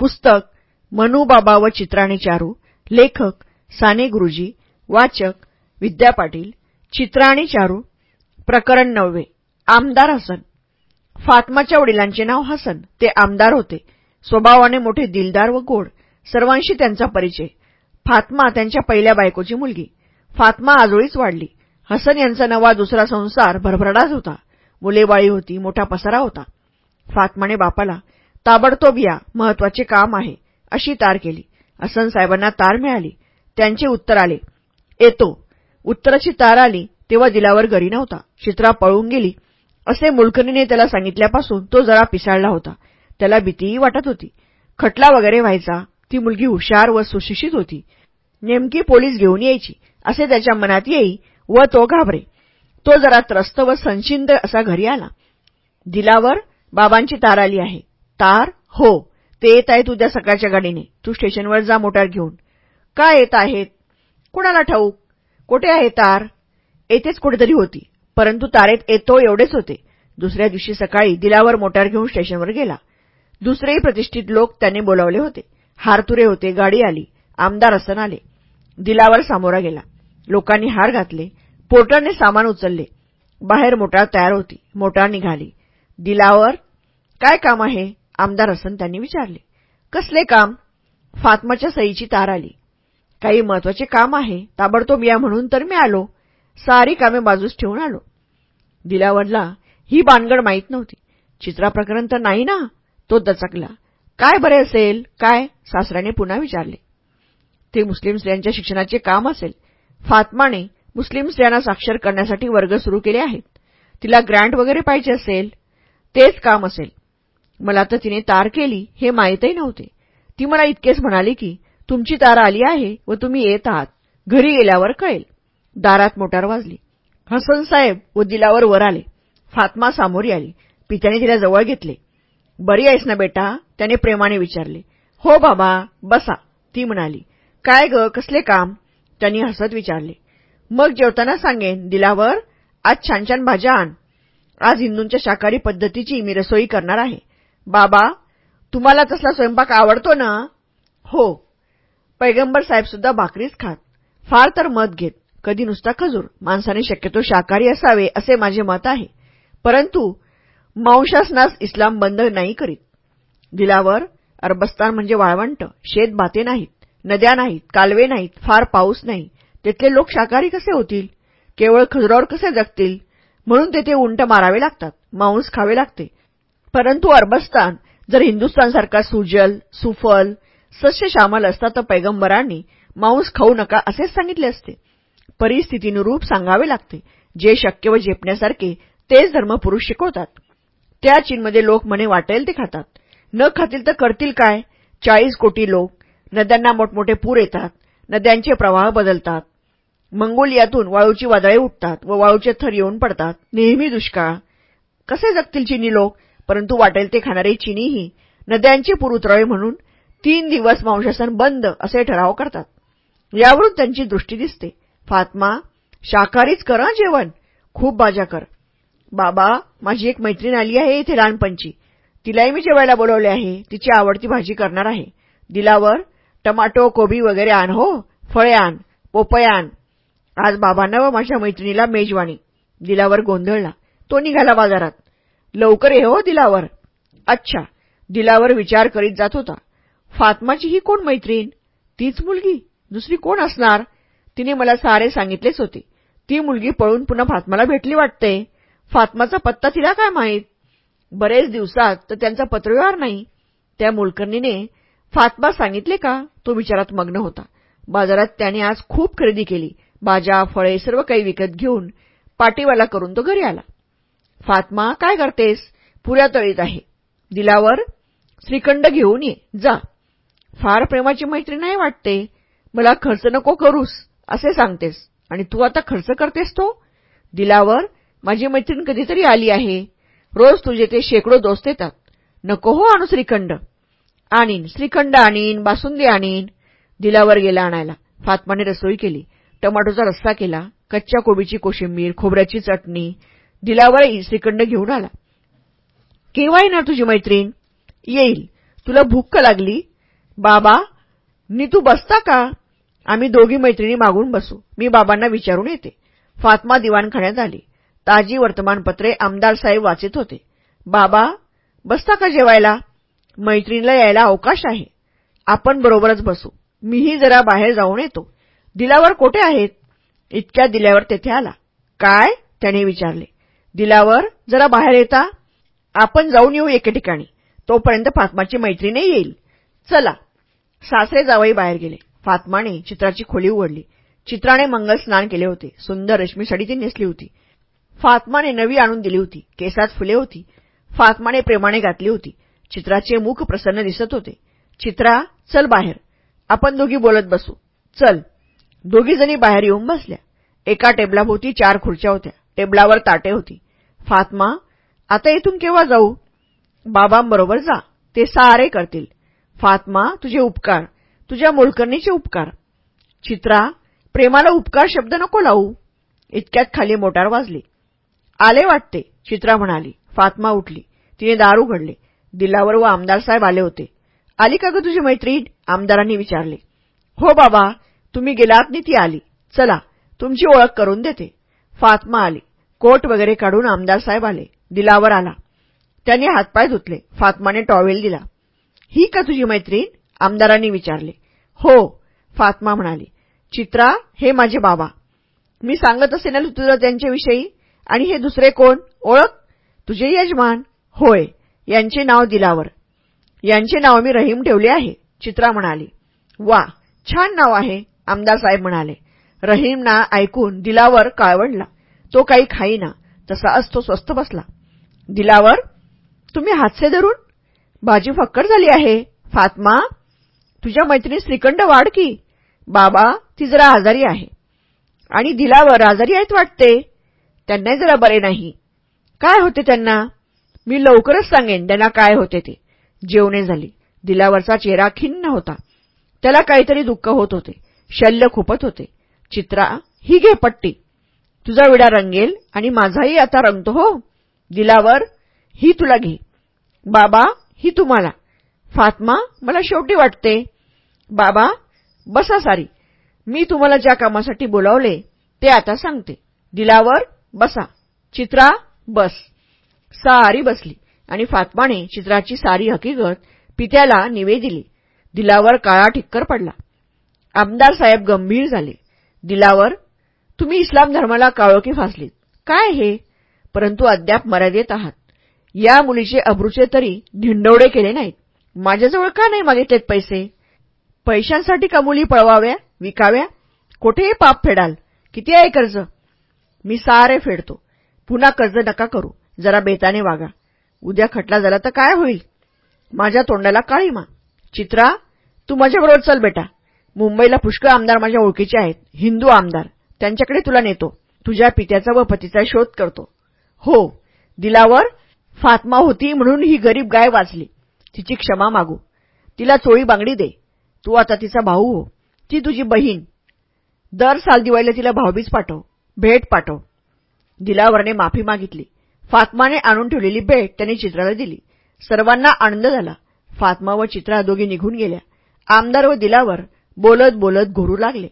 पुस्तक मनुबाबा व चित्राणी चारू लेखक साने गुरुजी वाचक विद्या पाटील चित्राणी चारू प्रकरण नववे आमदार हसन. फातमाच्या वडिलांचे नाव हसन. ते आमदार होते. स्वभावाने मोठे दिलदार व गोड. सर्वांशी त्यांचा परिचय. फातमा त्यांच्या पहिल्या बायकोची मुलगी. फातमा आजोळीच वाढली. हसन यांचा नवा दुसरा संसार भरभराटाच होता. मुलेबाळी होती मोठा पसारा होता. फातमाने बापाला ताबडतोब या महत्त्वाचे काम आहे अशी तार केली. हसन साहेबांना तार मिळाली. त्यांचे उत्तर आले. येतो. उत्तराची तार आली तेव्हा दिलावर घरी नव्हता. चित्रा पळून गेली. असे मुलकरीने त्याला सांगितल्यापासून तो जरा पिसाळला होता. त्याला भीतीही वाटत होती. खटला वगैरे व्हायचा ती मुलगी हुशार व सुशिक्षित होती. नेमकी पोलीस घेऊन यायची असे त्याच्या मनात येई व तो घाबरे. तो जरा त्रस्त व संशिंद असा घरी आला. दिलावर बाबांची तार आली आहे. तार? हो. ते येत आहेत उद्या सकाळच्या गाडीने. तू स्टेशनवर जा मोटार घेऊन. का येत आहेत? कुणाला ठाऊक? कुठे आहे तार? येथेच कुठेतरी होती. परंतु तारेत येतो एवढेच होते. दुसऱ्या दिवशी सकाळी दिलावर मोटार घेऊन स्टेशनवर गेला. दुसरेही प्रतिष्ठित लोक त्यांनी बोलावले होते. हारतुरे होते गाडी आली. आमदार असन आले. दिलावर सामोरा गेला. लोकांनी हार घातले. पोर्टरने सामान उचलले. बाहेर मोटार तयार होती. मोटार निघाली. दिलावर? काय काम आहे? आमदार हसन त्यांनी विचारले कसले काम? फातमाच्या सईची तार आली काही महत्त्वाचे काम आहे ताबडतोब या म्हणून तर मी आलो सारी कामे बाजूस ठेवून आलो. दिलावरला ही बानगड माहीत नव्हती चित्रा प्रकरण तर नाही ना? तो दचकला काय बरे असेल काय? सासऱ्याने पुन्हा विचारले ते मुस्लिम स्त्रियांच्या शिक्षणाचे काम असेल. फातमाने मुस्लिम स्त्रियांना साक्षर करण्यासाठी वर्ग सुरू केले आहेत. तिला ग्रँट वगैरे पाहिजे असेल तेच काम असेल. मला तर तिने तार केली हे माहीतही नव्हते. ती मला इतकेच म्हणाली की तुमची तार आली आहे व तुम्ही येत आहात. घरी गेल्यावर कळेल. दारात मोटार वाजली. हसन साहेब व दिलावर वर आले. फातमा सामोरी आली. पित्याने तिला जवळ घेतले. बरी आहेस ना बेटा? त्याने प्रेमाने विचारले. हो बाबा बसा. ती म्हणाली. काय ग कसले काम? त्यांनी हसत विचारले. मग जेवताना सांगेन दिलावर? आज छान छान भाज्या आण. आज हिंदूंच्या शाकाहारी पद्धतीची मी रसोई करणार आहे. बाबा तुम्हाला तसला स्वयंपाक आवडतो ना? हो. पैगंबर साहेब सुद्धा भाकरीच खात. फार तर मत घेत. कधी नुसता खजूर. माणसाने शक्यतो शाकाहारी असावे असे माझे मत आहे. परंतु मांशासनास इस्लाम बंद नाही करीत. दिलावर अरबस्तान म्हणजे वाळवंट. शेत बाते नाहीत. नद्या नाहीत. कालवे नाहीत. फार पाऊस नाही. तिथले लोक शाकाहारी कसे होतील? केवळ खजुरावर कसे जगतील? म्हणून तेथे उंट मारावे लागतात. मांस खावे लागते. परंतु अरबस्तान जर हिंदुस्थानसारखा सुजल सुफल सस्य शामल असता तर पैगंबरांनी मांस खाऊ नका असेच सांगितले असते. परिस्थितीनुरूप सांगावे लागते. जे शक्य व झेपण्यासारखे तेच धर्मपुरुष शिकवतात. त्या चीनमध्ये लोक म्हणे वाटेल ते खातात. न खातील तर करतील काय? चाळीस कोटी लोक. नद्यांना मोठमोठे पूर येतात. नद्यांचे प्रवाह बदलतात. मंगोलियातून वाळूची वादळे उठतात व वाळूचे थर येऊन पडतात. नेहमी दुष्काळ. कसे जगतील चिनी लोक? परंतु वाटेल ते खाणारे चिनीही नद्यांचे पूर उतरावे म्हणून तीन दिवस मांसासन बंद असे ठराव करतात. यावरून त्यांची दृष्टी दिसते. फातमा शाकाहारीच कर जेवण. खूप भाज्या कर. बाबा माझी एक मैत्रीण आली आहे इथे लहानपणची. तिलाही मी जेवायला बोलवले आहे. तिची आवडती भाजी करणार आहे. दिलावर टमाटो कोबी वगैरे आण हो. फळे आण पोपय आण. आज बाबांना व माझ्या मैत्रिणीला मेजवानी. दिलावर गोंधळला. तो निघाला बाजारात. लवकर ये हो दिलावर. अच्छा दिलावर विचार करीत जात होता. फातमाची ही कोण मैत्रीण? तीच मुलगी? दुसरी कोण असणार? तिने मला सारे सांगितलेच होते. ती मुलगी पळून पुन्हा फातमाला भेटली वाटते. फातमाचा पत्ता तिला काय माहीत? बरेच दिवसात तर त्यांचा पत्रव्यवहार नाही. त्या मुलकर्णीने फातमा सांगितले का? तो विचारात मग्न होता. बाजारात त्याने आज खूप खरेदी केली. भाज्या फळे सर्व काही विकत घेऊन पाटीवाला करून तो घरी आला. फातमा काय करतेस? पुऱ्या तळीत आहे. दिलावर श्रीखंड घेऊन ये. जा. फार प्रेमाची मैत्री नाही वाटते. मला खर्च नको करूस असे सांगतेस. आणि तू आता खर्च करतेस तो? दिलावर माझी मैत्रीण कधीतरी आली आहे. रोज तुझे ते शेकडो दोस्त येतात. नको हो आणू श्रीखंड. आणीन श्रीखंड आणीन बासुंदी आणीन. दिलावर गेला आणायला. फातमाने रसोई केली. टमाटोचा रस्सा केला. कच्च्या कोबीची कोशिंबीर खोबऱ्याची चटणी दिलावरही श्रीखंड घेऊन आला. केव्हा येणार तुझी मैत्रीण? येईल. तुला भूक का लागली? बाबा नी तू बसता का? आम्ही दोघी मैत्रिणी मागून बसू. मी बाबांना विचारून येते. फातमा दिवाणखाण्यात आली. ताजी वर्तमानपत्रे आमदार साहेब वाचित होते. बाबा बसता का जेवायला? मैत्रिणीला यायला अवकाश आहे. आपण बरोबरच बसू. मीही जरा बाहेर जाऊन येतो. दिलावर कोठे आहेत? इतक्या दिल्यावर तेथे आला. काय? त्याने विचारले. दिल्यावर जरा बाहेर येता. आपण जाऊन येऊ एके ठिकाणी. तोपर्यंत फातमाची मैत्रीने येईल. चला. सासरे जावई बाहेर गेले. फातमाने चित्राची खोली उघडली. चित्राने मंगल स्नान केले होते. सुंदर रेशमी साडी ती नेसली होती. फातमाने नवी आणून दिली होती. केसात फुले होती. फातमाने प्रेमाने घातली होती. चित्राचे मुख प्रसन्न दिसत होते. चित्रा चल बाहेर. आपण दोघी बोलत बसू. चल. दोघी जणी बाहेर येऊन बसल्या. एका टेबलाभोवती चार खुर्च्या होत्या. टेबलावर ताटे होती. फातमा आता इथून केव्हा जाऊ? बाबांबरोबर जा. ते सारे करतील. फातमा तुझे उपकार. तुझ्या मुळकर्णीचे उपकार. चित्रा प्रेमाला उपकार शब्द नको लावू. इतक्यात खाली मोटार वाजली. आले वाटते चित्रा म्हणाली. फातमा उठली. तिने दार उघडले दिलावर व आमदार साहेब आले होते. आली का ग तुझी मैत्रीण? आमदारांनी विचारले. हो बाबा तुम्ही गेलात नी ती आली. चला तुमची ओळख करून देते. फातमा आली. कोट वगैरे काढून आमदार साहेब आले. दिलावर आला. त्यांनी हातपाय धुतले. फातमाने टॉवेल दिला. ही का तुझी मैत्रीण? आमदारांनी विचारले. हो फातमा म्हणाली. चित्रा हे माझे बाबा. मी सांगत असे ना तुला त्यांच्याविषयी? आणि हे दुसरे कोण? ओळख? तुझे यजमान? होय यांचे नाव दिलावर. यांचे नाव मी रहीम ठेवले आहे चित्रा म्हणाली. वा छान नाव आहे आमदार साहेब म्हणाले. रहीमना ऐकून दिलावर काळवडला. तो काही खाईना. तसा असतो स्वस्थ बसला. दिलावर तुम्ही हातसे धरून? भाजी फक्कड झाली आहे. फातमा तुझ्या मैत्रिणी श्रीखंड वाढ की. बाबा ती जरा आजारी आहे. आणि दिलावर आजारी आहेत वाटते. त्यांनाही जरा बरे नाही. काय होते त्यांना? मी लवकरच सांगेन. त्यांना काय होते ते. जेवणे झाली. दिलावरचा चेहरा खिन्न होता. त्याला काहीतरी दुःख होत होते. शल्य खुपत होते. चित्रा ही घे पट्टी. तुझा विडा रंगेल आणि माझाही आता रंगतो हो. दिलावर ही तुला घे. बाबा ही तुम्हाला. फातमा मला शेवटी वाटते. बाबा बसा सारी. मी तुम्हाला ज्या कामासाठी बोलावले ते आता सांगते. दिलावर बसा. चित्रा बस. सारी बसली. आणि फातमाने चित्राची सारी हकीकत पित्याला निवे दिली. दिलावर काळा ठिक्कर पडला. आमदार साहेब गंभीर झाले. दिलावर तुम्ही इस्लाम धर्माला काळोखी फासलीत. काय हे? परंतु अद्याप मर्यादेत आहात. या मुलीचे अब्रूचे तरी धिंडवडे केले नाहीत. माझ्याजवळ का नाही मागितलेत पैसे? पैशांसाठी का मुली पळवाव्या विकाव्या? कुठेही पाप फेडाल? किती आहे कर्ज? मी सारे फेडतो. पुन्हा कर्ज नका करू. जरा बेताने वागा. उद्या खटला झाला तर काय होईल? माझ्या तोंडाला काळीमा. चित्रा तू माझ्याबरोबर चल बेटा. मुंबईला पुष्कळ आमदार माझ्या ओळखीचे आहेत. हिंदू आमदार. त्यांच्याकडे तुला नेतो. तुझ्या पित्याचा व पतीचा शोध करतो. हो दिलावर फातमा होती म्हणून ही गरीब गाय वाचली. तिची क्षमा मागू. तिला चोळी बांगडी दे. तू आता तिचा भाऊ हो. ती तुझी बहीण. दर साल दिवाळीला तिला भाऊबीज पाठव. भेट पाठव. दिलावरने माफी मागितली. फातमाने आणून ठेवलेली भेट त्यांनी चित्राला दिली. सर्वांना आनंद झाला. फातमा व चित्रा दोघी निघून गेल्या. आमदार व दिलावर बोलत बोलत घोरू लागले.